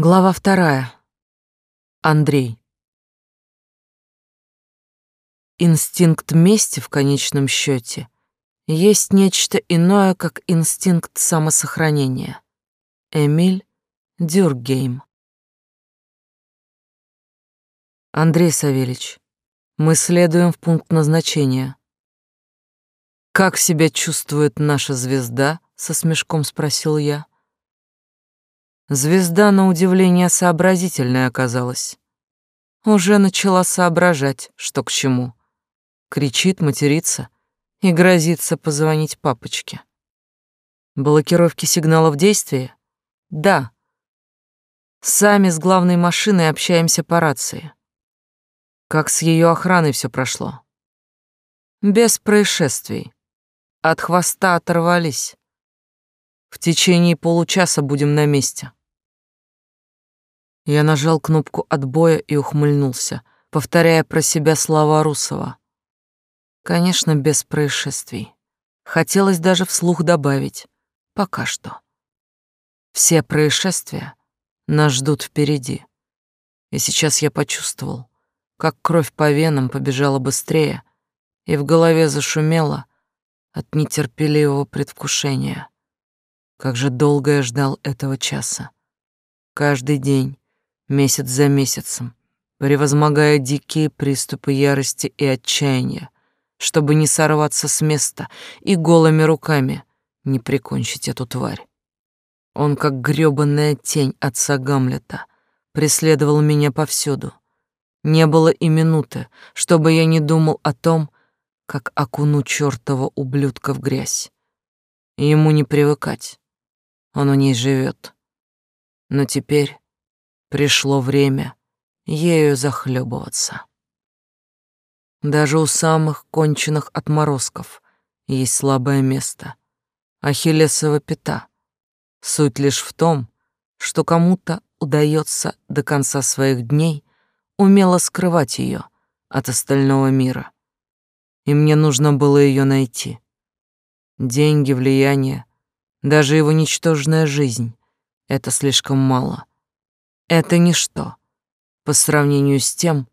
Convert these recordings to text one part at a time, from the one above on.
Глава вторая. Андрей. Инстинкт мести в конечном счете есть нечто иное, как инстинкт самосохранения. Эмиль Дюргейм. Андрей Савельич, мы следуем в пункт назначения. Как себя чувствует наша звезда? со смешком спросил я. Звезда, на удивление, сообразительная оказалась. Уже начала соображать, что к чему. Кричит, матерится и грозится позвонить папочке. Блокировки сигналов действия? Да. Сами с главной машиной общаемся по рации. Как с ее охраной все прошло? Без происшествий. От хвоста оторвались. В течение получаса будем на месте. Я нажал кнопку отбоя и ухмыльнулся, повторяя про себя слова Русова. Конечно, без происшествий. Хотелось даже вслух добавить. Пока что. Все происшествия нас ждут впереди. И сейчас я почувствовал, как кровь по венам побежала быстрее, и в голове зашумело от нетерпеливого предвкушения. Как же долго я ждал этого часа. Каждый день месяц за месяцем, превозмогая дикие приступы ярости и отчаяния, чтобы не сорваться с места и голыми руками не прикончить эту тварь. Он, как грёбаная тень отца Гамлета, преследовал меня повсюду. Не было и минуты, чтобы я не думал о том, как окуну чёртова ублюдка в грязь. Ему не привыкать. Он в ней живет. Но теперь Пришло время ею захлебываться. Даже у самых конченых отморозков есть слабое место — Ахиллесова пята. Суть лишь в том, что кому-то удается до конца своих дней умело скрывать ее от остального мира. И мне нужно было ее найти. Деньги, влияние, даже его ничтожная жизнь — это слишком мало — это ничто по сравнению с тем,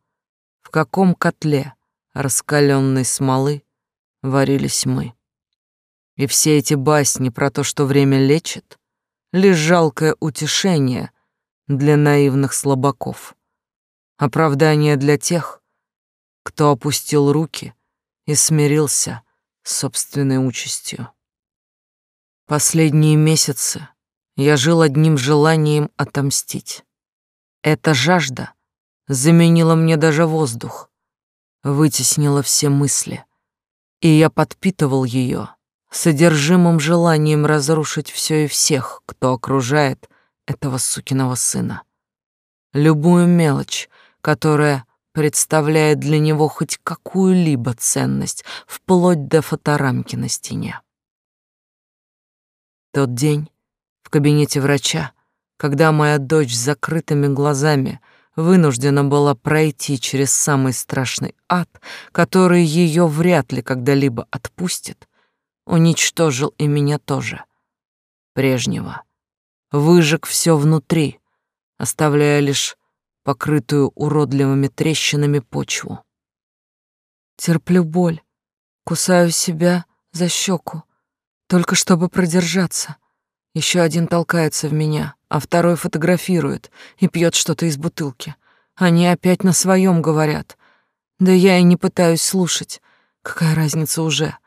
в каком котле раскаленной смолы варились мы. И все эти басни про то, что время лечит, лишь жалкое утешение для наивных слабаков, оправдание для тех, кто опустил руки и смирился с собственной участью. Последние месяцы я жил одним желанием отомстить. Эта жажда заменила мне даже воздух, вытеснила все мысли, и я подпитывал ее содержимым желанием разрушить все и всех, кто окружает этого сукиного сына. Любую мелочь, которая представляет для него хоть какую-либо ценность, вплоть до фоторамки на стене. Тот день в кабинете врача когда моя дочь с закрытыми глазами вынуждена была пройти через самый страшный ад, который ее вряд ли когда-либо отпустит, уничтожил и меня тоже, прежнего. Выжег все внутри, оставляя лишь покрытую уродливыми трещинами почву. Терплю боль, кусаю себя за щеку, только чтобы продержаться. Еще один толкается в меня, а второй фотографирует и пьет что-то из бутылки. Они опять на своем говорят. Да я и не пытаюсь слушать. Какая разница уже?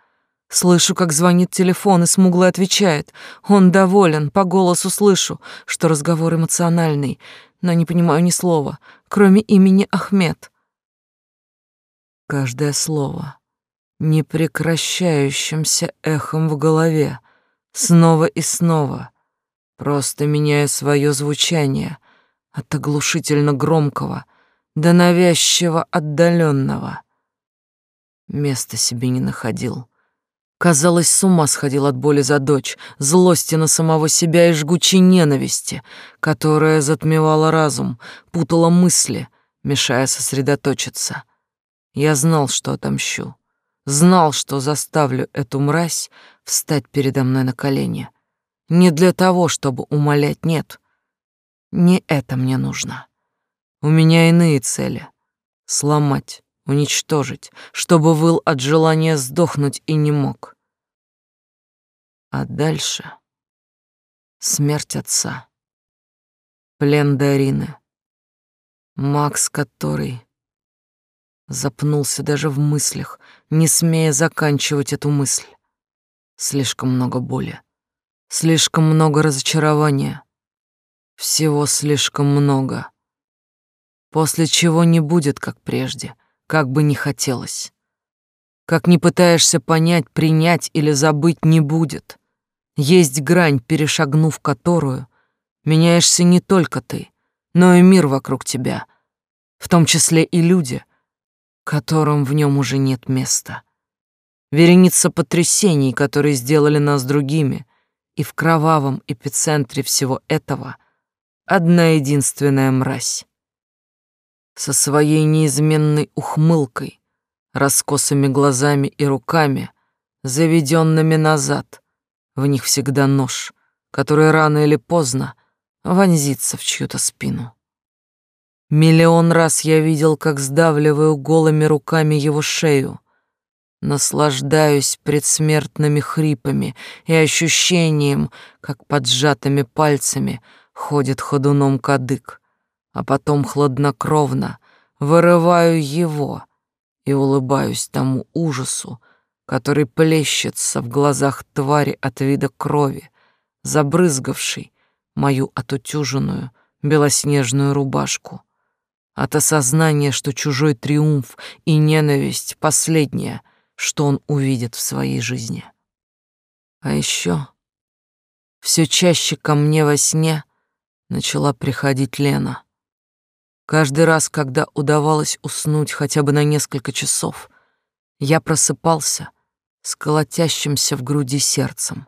Слышу, как звонит телефон, и смуглый отвечает. Он доволен, по голосу слышу, что разговор эмоциональный, но не понимаю ни слова, кроме имени Ахмед. Каждое слово непрекращающимся эхом в голове, снова и снова — просто меняя свое звучание от оглушительно громкого до навязчиво отдаленного. Места себе не находил. Казалось, с ума сходил от боли за дочь, злости на самого себя и жгучей ненависти, которая затмевала разум, путала мысли, мешая сосредоточиться. Я знал, что отомщу. Знал, что заставлю эту мразь встать передо мной на колени — не для того, чтобы умолять, нет. Не это мне нужно. У меня иные цели. Сломать, уничтожить, чтобы выл от желания сдохнуть и не мог. А дальше смерть отца, плен Дарины, Макс, который запнулся даже в мыслях, не смея заканчивать эту мысль. Слишком много боли, слишком много разочарования, всего слишком много. После чего не будет, как прежде, как бы ни хотелось. Как не пытаешься понять, принять или забыть, не будет. Есть грань, перешагнув которую, меняешься не только ты, но и мир вокруг тебя, в том числе и люди, которым в нем уже нет места. Вереница потрясений, которые сделали нас другими, и в кровавом эпицентре всего этого одна единственная мразь. Со своей неизменной ухмылкой, раскосыми глазами и руками, заведенными назад — в них всегда нож, который рано или поздно вонзится в чью-то спину. Миллион раз я видел, как сдавливаю голыми руками его шею, наслаждаюсь предсмертными хрипами и ощущением, как под сжатыми пальцами ходит ходуном кадык, а потом хладнокровно вырываю его и улыбаюсь тому ужасу, который плещется в глазах твари от вида крови, забрызгавшей мою отутюженную белоснежную рубашку. От осознания, что чужой триумф и ненависть — последнее, что он увидит в своей жизни. А еще все чаще ко мне во сне начала приходить Лена. Каждый раз, когда удавалось уснуть хотя бы на несколько часов, я просыпался — с колотящимся в груди сердцем.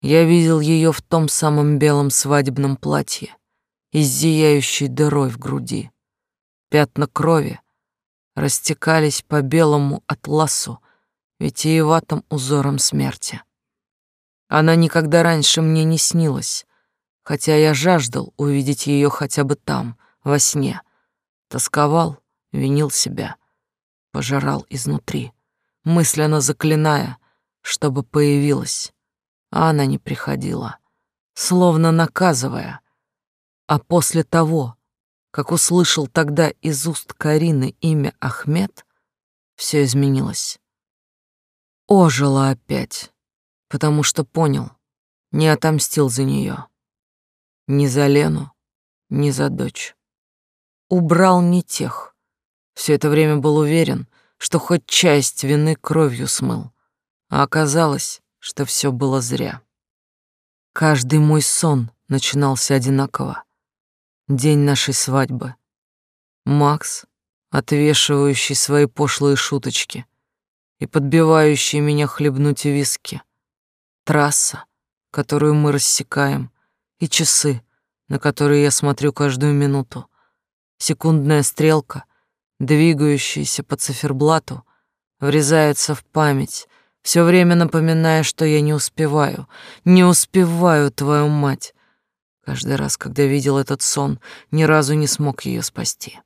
Я видел ее в том самом белом свадебном платье и дырой в груди. Пятна крови растекались по белому атласу витиеватым узором смерти. Она никогда раньше мне не снилась, хотя я жаждал увидеть ее хотя бы там, во сне. Тосковал, винил себя, пожирал изнутри мысленно заклиная, чтобы появилась, а она не приходила, словно наказывая. А после того, как услышал тогда из уст Карины имя Ахмед, все изменилось. Ожила опять, потому что понял, не отомстил за нее. Ни за Лену, ни за дочь. Убрал не тех. Все это время был уверен, что хоть часть вины кровью смыл, а оказалось, что все было зря. Каждый мой сон начинался одинаково. День нашей свадьбы. Макс, отвешивающий свои пошлые шуточки и подбивающий меня хлебнуть виски. Трасса, которую мы рассекаем, и часы, на которые я смотрю каждую минуту. Секундная стрелка, двигающийся по циферблату, врезается в память, все время напоминая, что я не успеваю, не успеваю, твою мать. Каждый раз, когда видел этот сон, ни разу не смог ее спасти.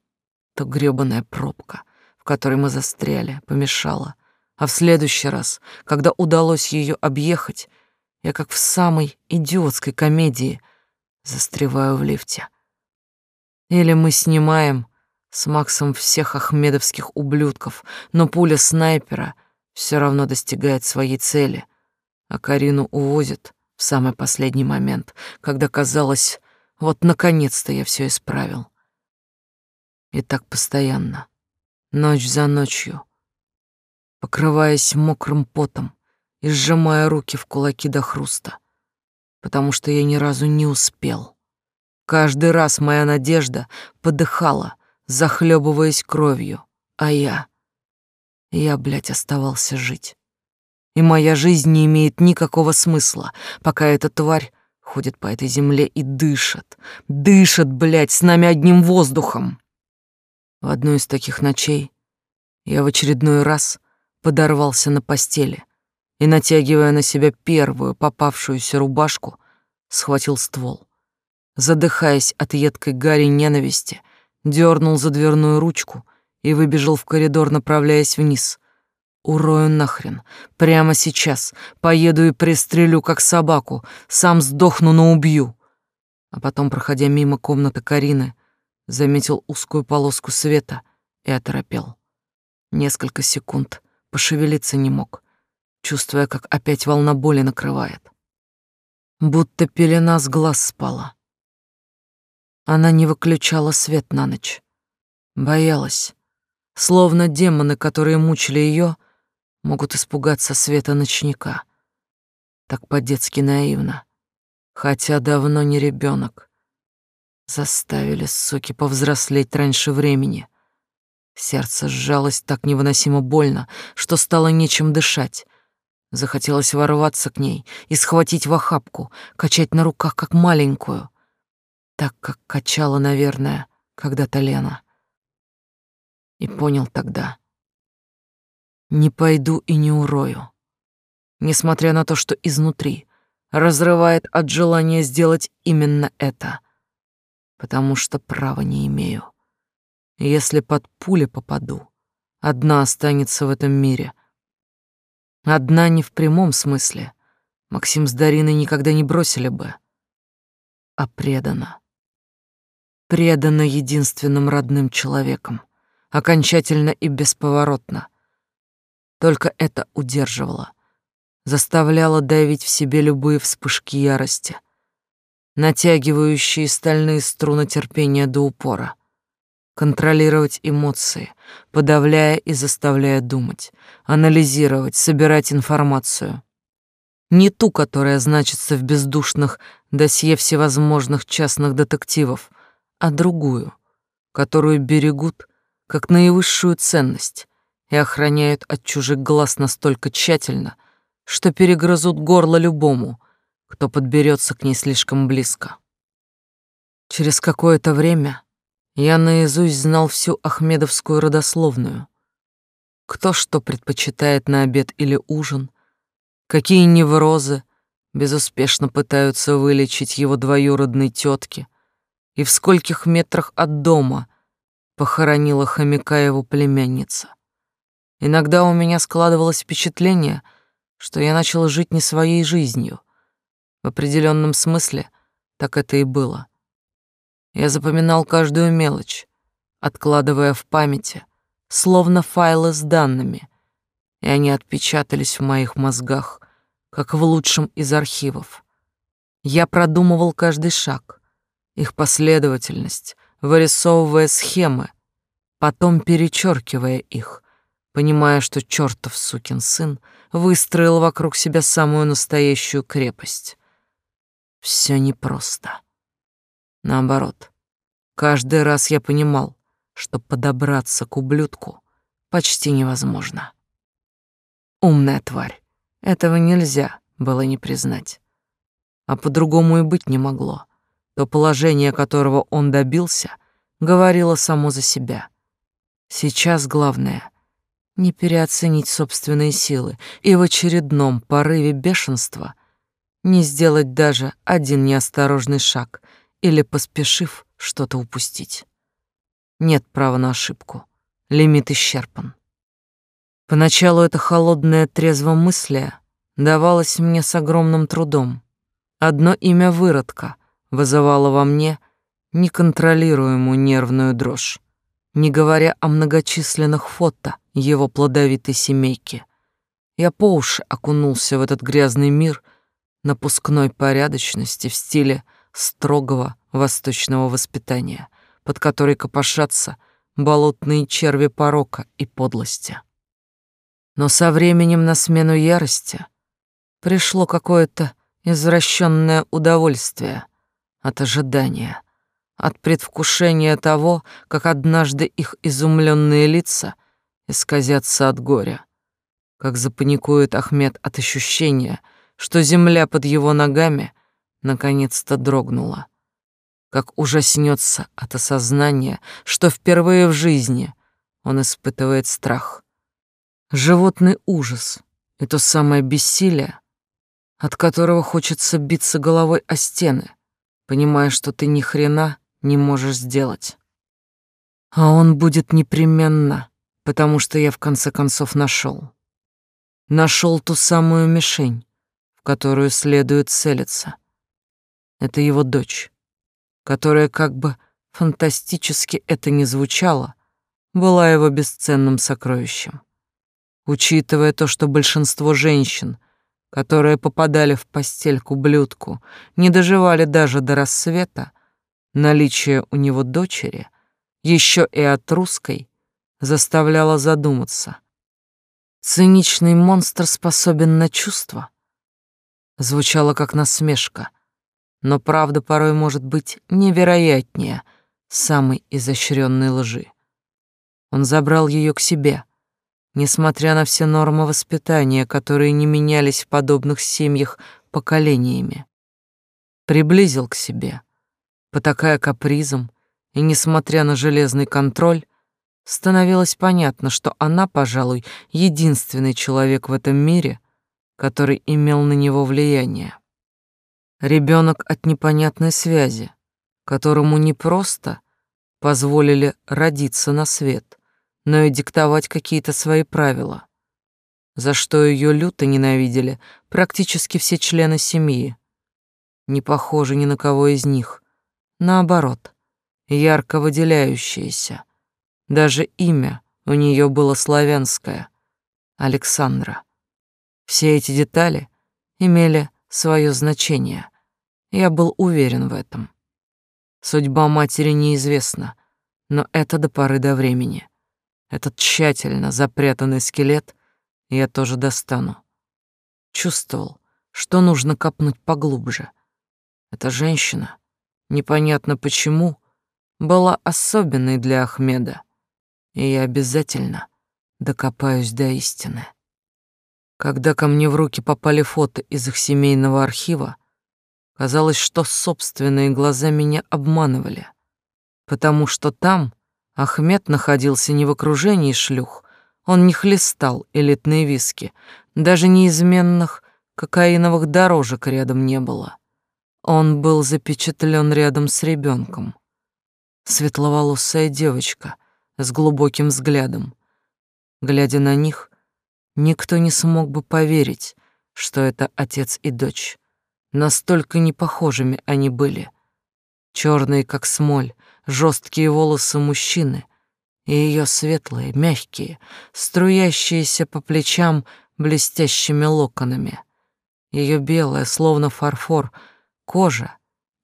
То грёбаная пробка, в которой мы застряли, помешала, а в следующий раз, когда удалось ее объехать, я как в самой идиотской комедии застреваю в лифте. Или мы снимаем с Максом всех ахмедовских ублюдков, но пуля снайпера все равно достигает своей цели, а Карину увозят самый последний момент, когда казалось, вот наконец-то я все исправил. И так постоянно, ночь за ночью, покрываясь мокрым потом и сжимая руки в кулаки до хруста, потому что я ни разу не успел. Каждый раз моя надежда подыхала — захлебываясь кровью, а я... Я, блядь, оставался жить. И моя жизнь не имеет никакого смысла, пока эта тварь ходит по этой земле и дышит. Дышит, блядь, с нами одним воздухом. В одну из таких ночей я в очередной раз подорвался на постели и, натягивая на себя первую попавшуюся рубашку, схватил ствол задыхаясь от едкой гари ненависти, дернул за дверную ручку и выбежал в коридор, направляясь вниз. Урою нахрен. Прямо сейчас. Поеду и пристрелю, как собаку. Сам сдохну, но убью. А потом, проходя мимо комнаты Карины, заметил узкую полоску света и оторопел. Несколько секунд пошевелиться не мог, чувствуя, как опять волна боли накрывает. Будто пелена с глаз спала. Она не выключала свет на ночь. Боялась. Словно демоны, которые мучили ее, могут испугаться света ночника. Так по-детски наивно. Хотя давно не ребенок. Заставили, суки, повзрослеть раньше времени. Сердце сжалось так невыносимо больно, что стало нечем дышать. Захотелось ворваться к ней и схватить в охапку, качать на руках, как маленькую. Так, как качала, наверное, когда-то Лена. И понял тогда. Не пойду и не урою. Несмотря на то, что изнутри разрывает от желания сделать именно это. Потому что права не имею. Если под пули попаду, одна останется в этом мире — Одна не в прямом смысле. Максим с Дариной никогда не бросили бы. А предана. Предана единственным родным человеком. Окончательно и бесповоротно. Только это удерживало. Заставляло давить в себе любые вспышки ярости, натягивающие стальные струны терпения до упора контролировать эмоции, подавляя и заставляя думать, анализировать, собирать информацию. Не ту, которая значится в бездушных досье всевозможных частных детективов, а другую, которую берегут как наивысшую ценность и охраняют от чужих глаз настолько тщательно, что перегрызут горло любому, кто подберется к ней слишком близко. Через какое-то время я наизусть знал всю ахмедовскую родословную. Кто что предпочитает на обед или ужин, какие неврозы безуспешно пытаются вылечить его двоюродной тетки, и в скольких метрах от дома похоронила хомяка его племянница. Иногда у меня складывалось впечатление, что я начал жить не своей жизнью. В определенном смысле так это и было. Я запоминал каждую мелочь, откладывая в памяти, словно файлы с данными, и они отпечатались в моих мозгах, как в лучшем из архивов. Я продумывал каждый шаг, их последовательность, вырисовывая схемы, потом перечеркивая их, понимая, что чертов сукин сын выстроил вокруг себя самую настоящую крепость. Все непросто. Наоборот, каждый раз я понимал, что подобраться к ублюдку почти невозможно. Умная тварь. Этого нельзя было не признать. А по-другому и быть не могло. То положение, которого он добился, говорило само за себя. Сейчас главное — не переоценить собственные силы и в очередном порыве бешенства не сделать даже один неосторожный шаг — или поспешив что-то упустить. Нет права на ошибку. Лимит исчерпан. Поначалу это холодное трезвомыслие давалось мне с огромным трудом. Одно имя выродка вызывало во мне неконтролируемую нервную дрожь, не говоря о многочисленных фото его плодовитой семейки. Я по уши окунулся в этот грязный мир напускной порядочности в стиле строгого восточного воспитания, под которой копошатся болотные черви порока и подлости. Но со временем на смену ярости пришло какое-то извращенное удовольствие от ожидания, от предвкушения того, как однажды их изумленные лица исказятся от горя, как запаникует Ахмед от ощущения, что земля под его ногами — наконец-то дрогнула, как ужаснется от осознания, что впервые в жизни он испытывает страх. Животный ужас и то самое бессилие, от которого хочется биться головой о стены, понимая, что ты ни хрена не можешь сделать. А он будет непременно, потому что я в конце концов нашел. Нашел ту самую мишень, в которую следует целиться. Это его дочь, которая, как бы фантастически это ни звучало, была его бесценным сокровищем. Учитывая то, что большинство женщин, которые попадали в постель к ублюдку, не доживали даже до рассвета, наличие у него дочери, еще и от русской, заставляло задуматься. Циничный монстр способен на чувства? Звучало как насмешка, но правда порой может быть невероятнее самой изощренной лжи. Он забрал ее к себе, несмотря на все нормы воспитания, которые не менялись в подобных семьях поколениями. Приблизил к себе, потакая капризом, и, несмотря на железный контроль, становилось понятно, что она, пожалуй, единственный человек в этом мире, который имел на него влияние. Ребенок от непонятной связи, которому не просто позволили родиться на свет, но и диктовать какие-то свои правила, за что ее люто ненавидели практически все члены семьи. Не похоже ни на кого из них. Наоборот, ярко выделяющаяся. Даже имя у нее было славянское — Александра. Все эти детали имели свое значение. Я был уверен в этом. Судьба матери неизвестна, но это до поры до времени. Этот тщательно запрятанный скелет я тоже достану. Чувствовал, что нужно копнуть поглубже. Эта женщина, непонятно почему, была особенной для Ахмеда, и я обязательно докопаюсь до истины. Когда ко мне в руки попали фото из их семейного архива, казалось, что собственные глаза меня обманывали, потому что там Ахмед находился не в окружении шлюх, он не хлестал элитные виски, даже неизменных кокаиновых дорожек рядом не было. Он был запечатлен рядом с ребенком. Светловолосая девочка с глубоким взглядом. Глядя на них, никто не смог бы поверить, что это отец и дочь. Настолько непохожими они были. Черные, как смоль, жесткие волосы мужчины и ее светлые, мягкие, струящиеся по плечам блестящими локонами. Ее белая, словно фарфор, кожа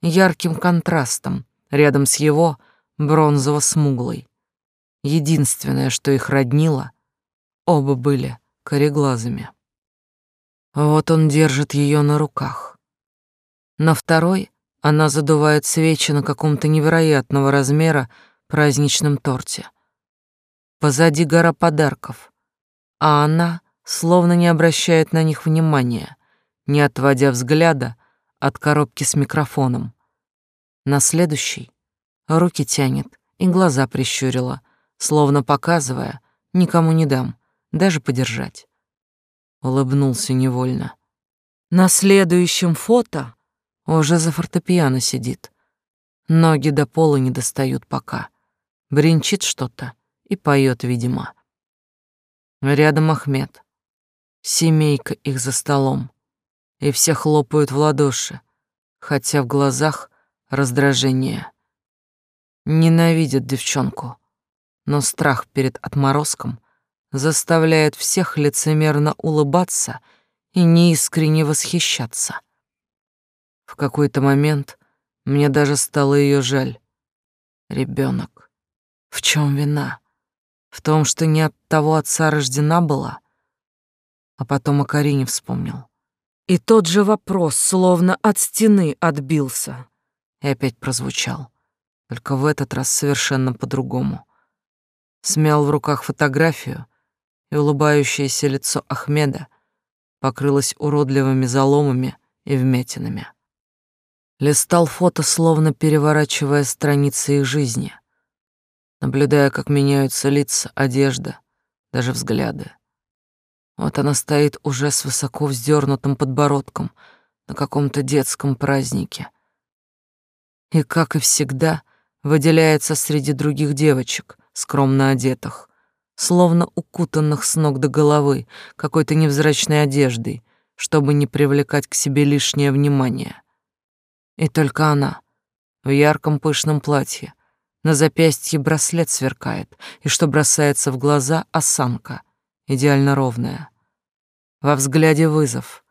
ярким контрастом рядом с его бронзово-смуглой. Единственное, что их роднило, оба были кореглазыми. Вот он держит ее на руках. На второй она задувает свечи на каком-то невероятного размера праздничном торте. Позади гора подарков, а она словно не обращает на них внимания, не отводя взгляда от коробки с микрофоном. На следующий руки тянет и глаза прищурила, словно показывая, никому не дам, даже подержать. Улыбнулся невольно. На следующем фото уже за фортепиано сидит. Ноги до пола не достают пока. Бринчит что-то и поет, видимо. Рядом Ахмед. Семейка их за столом. И все хлопают в ладоши, хотя в глазах раздражение. Ненавидят девчонку, но страх перед отморозком заставляет всех лицемерно улыбаться и неискренне восхищаться. В какой-то момент мне даже стало ее жаль. Ребенок. В чем вина? В том, что не от того отца рождена была? А потом о Карине вспомнил. И тот же вопрос словно от стены отбился. И опять прозвучал. Только в этот раз совершенно по-другому. Смял в руках фотографию, и улыбающееся лицо Ахмеда покрылось уродливыми заломами и вмятинами. Листал фото, словно переворачивая страницы их жизни, наблюдая, как меняются лица, одежда, даже взгляды. Вот она стоит уже с высоко вздернутым подбородком на каком-то детском празднике. И, как и всегда, выделяется среди других девочек, скромно одетых, словно укутанных с ног до головы какой-то невзрачной одеждой, чтобы не привлекать к себе лишнее внимание. И только она в ярком пышном платье, на запястье браслет сверкает, и что бросается в глаза осанка, идеально ровная. Во взгляде вызов.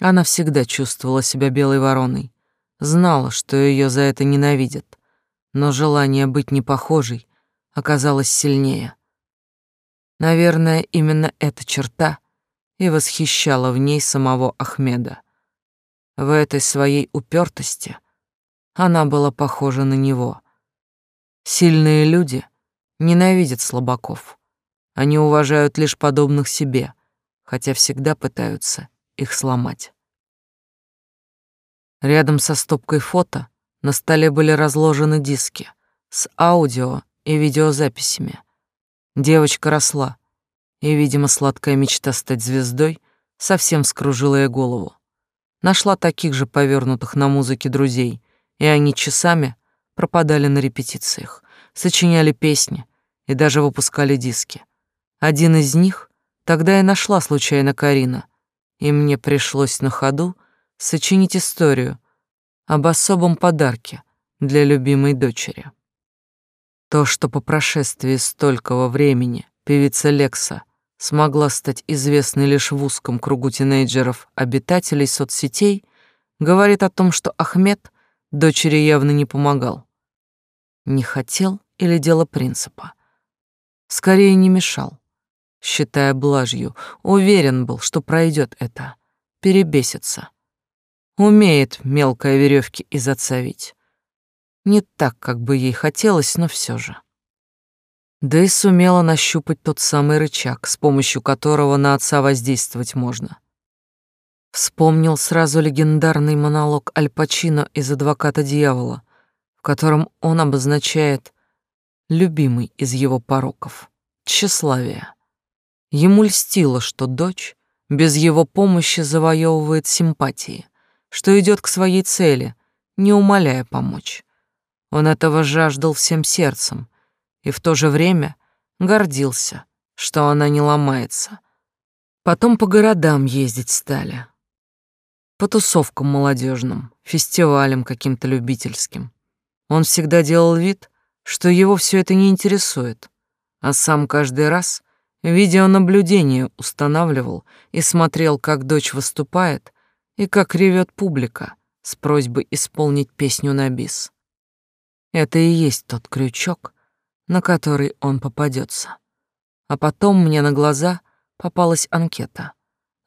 Она всегда чувствовала себя белой вороной, знала, что ее за это ненавидят, но желание быть непохожей оказалось сильнее. Наверное, именно эта черта и восхищала в ней самого Ахмеда. В этой своей упертости она была похожа на него. Сильные люди ненавидят слабаков. Они уважают лишь подобных себе, хотя всегда пытаются их сломать. Рядом со стопкой фото на столе были разложены диски с аудио и видеозаписями. Девочка росла, и, видимо, сладкая мечта стать звездой совсем скружила ей голову. Нашла таких же повернутых на музыке друзей, и они часами пропадали на репетициях, сочиняли песни и даже выпускали диски. Один из них тогда и нашла случайно Карина, и мне пришлось на ходу сочинить историю об особом подарке для любимой дочери. То, что по прошествии столького времени певица Лекса смогла стать известной лишь в узком кругу тинейджеров, обитателей соцсетей, говорит о том, что Ахмед дочери явно не помогал. Не хотел или дело принципа? Скорее не мешал, считая блажью, уверен был, что пройдет это, перебесится. Умеет мелкой веревки из отца Не так, как бы ей хотелось, но все же. Да и сумела нащупать тот самый рычаг, с помощью которого на отца воздействовать можно. Вспомнил сразу легендарный монолог Аль Пачино из «Адвоката дьявола», в котором он обозначает любимый из его пороков — тщеславие. Ему льстило, что дочь без его помощи завоевывает симпатии — что идет к своей цели, не умоляя помочь. Он этого жаждал всем сердцем и в то же время гордился, что она не ломается. Потом по городам ездить стали. По тусовкам молодежным, фестивалям каким-то любительским. Он всегда делал вид, что его все это не интересует, а сам каждый раз видеонаблюдение устанавливал и смотрел, как дочь выступает, и как ревет публика с просьбой исполнить песню на бис. Это и есть тот крючок, на который он попадется. А потом мне на глаза попалась анкета.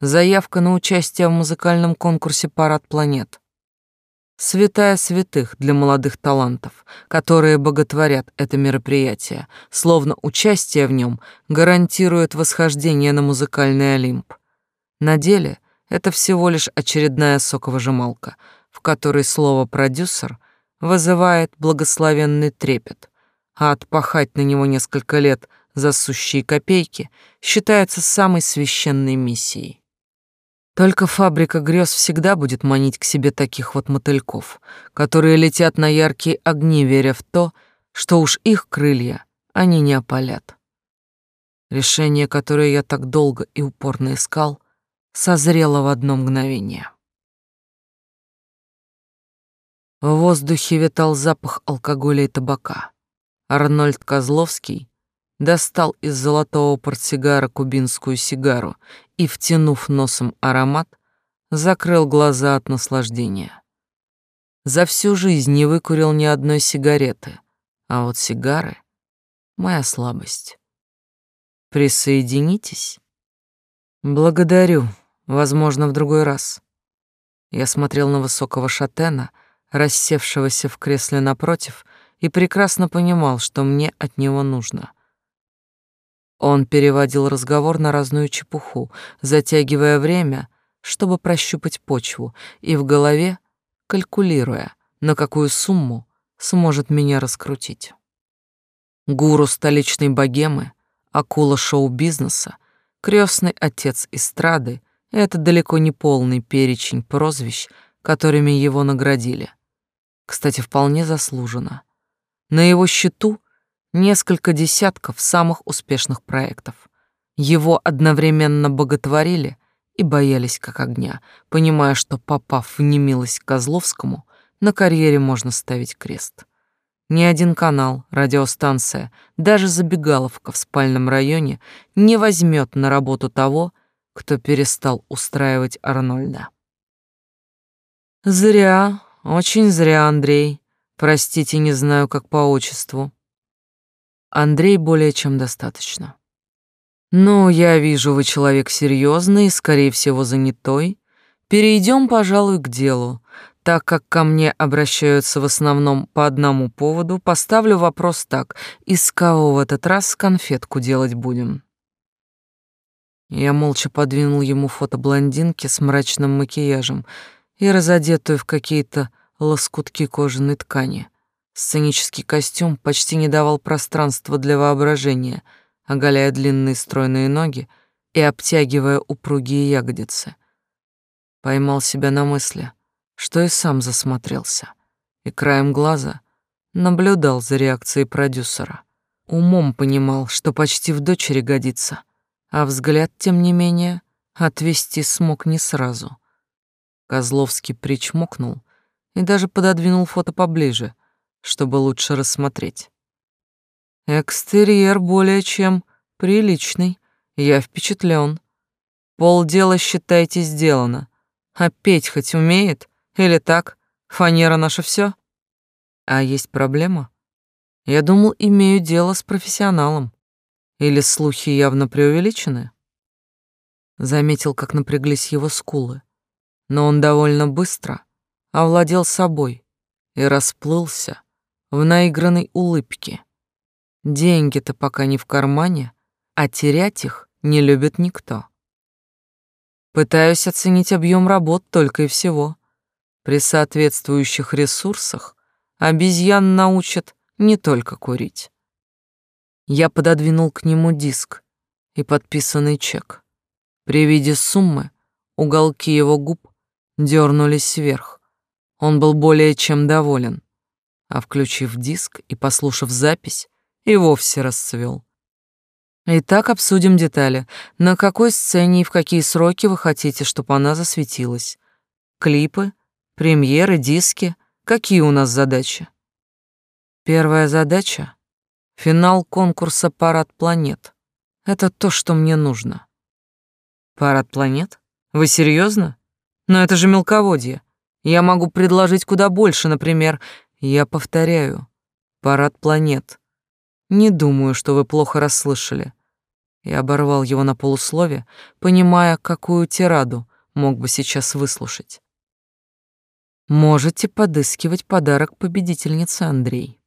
Заявка на участие в музыкальном конкурсе «Парад планет». Святая святых для молодых талантов, которые боготворят это мероприятие, словно участие в нем гарантирует восхождение на музыкальный Олимп. На деле — это всего лишь очередная соковыжималка, в которой слово «продюсер» вызывает благословенный трепет, а отпахать на него несколько лет за сущие копейки считается самой священной миссией. Только фабрика грез всегда будет манить к себе таких вот мотыльков, которые летят на яркие огни, веря в то, что уж их крылья они не опалят. Решение, которое я так долго и упорно искал — созрела в одно мгновение. В воздухе витал запах алкоголя и табака. Арнольд Козловский достал из золотого портсигара кубинскую сигару и, втянув носом аромат, закрыл глаза от наслаждения. За всю жизнь не выкурил ни одной сигареты, а вот сигары — моя слабость. Присоединитесь? Благодарю, Возможно, в другой раз. Я смотрел на высокого шатена, рассевшегося в кресле напротив, и прекрасно понимал, что мне от него нужно. Он переводил разговор на разную чепуху, затягивая время, чтобы прощупать почву, и в голове калькулируя, на какую сумму сможет меня раскрутить. Гуру столичной богемы, акула шоу-бизнеса, крестный отец эстрады это далеко не полный перечень прозвищ, которыми его наградили. Кстати, вполне заслуженно. На его счету несколько десятков самых успешных проектов. Его одновременно боготворили и боялись как огня, понимая, что, попав в немилость Козловскому, на карьере можно ставить крест. Ни один канал, радиостанция, даже забегаловка в спальном районе не возьмет на работу того, кто перестал устраивать Арнольда. Зря, очень зря, Андрей. Простите, не знаю, как по отчеству. Андрей более чем достаточно. Ну, я вижу, вы человек серьезный скорее всего, занятой. Перейдем, пожалуй, к делу. Так как ко мне обращаются в основном по одному поводу, поставлю вопрос так. Из кого в этот раз конфетку делать будем? Я молча подвинул ему фото блондинки с мрачным макияжем и разодетую в какие-то лоскутки кожаной ткани. Сценический костюм почти не давал пространства для воображения, оголяя длинные стройные ноги и обтягивая упругие ягодицы. Поймал себя на мысли — что и сам засмотрелся, и краем глаза наблюдал за реакцией продюсера. Умом понимал, что почти в дочери годится, а взгляд, тем не менее, отвести смог не сразу. Козловский причмокнул и даже пододвинул фото поближе, чтобы лучше рассмотреть. Экстерьер более чем приличный, я впечатлен. Полдела, считайте, сделано. А петь хоть умеет? Или так, фанера наше все? А есть проблема? Я думал, имею дело с профессионалом. Или слухи явно преувеличены? Заметил, как напряглись его скулы. Но он довольно быстро овладел собой и расплылся в наигранной улыбке. Деньги-то пока не в кармане, а терять их не любит никто. Пытаюсь оценить объем работ только и всего. При соответствующих ресурсах обезьян научат не только курить. Я пододвинул к нему диск и подписанный чек. При виде суммы уголки его губ дернулись вверх. Он был более чем доволен, а включив диск и послушав запись, и вовсе расцвел. Итак, обсудим детали. На какой сцене и в какие сроки вы хотите, чтобы она засветилась? Клипы, Премьеры, диски. Какие у нас задачи? Первая задача — финал конкурса «Парад планет». Это то, что мне нужно. Парад планет? Вы серьезно? Но это же мелководье. Я могу предложить куда больше, например, я повторяю, парад планет. Не думаю, что вы плохо расслышали. Я оборвал его на полуслове, понимая, какую тираду мог бы сейчас выслушать. Можете подыскивать подарок победительнице, Андрей.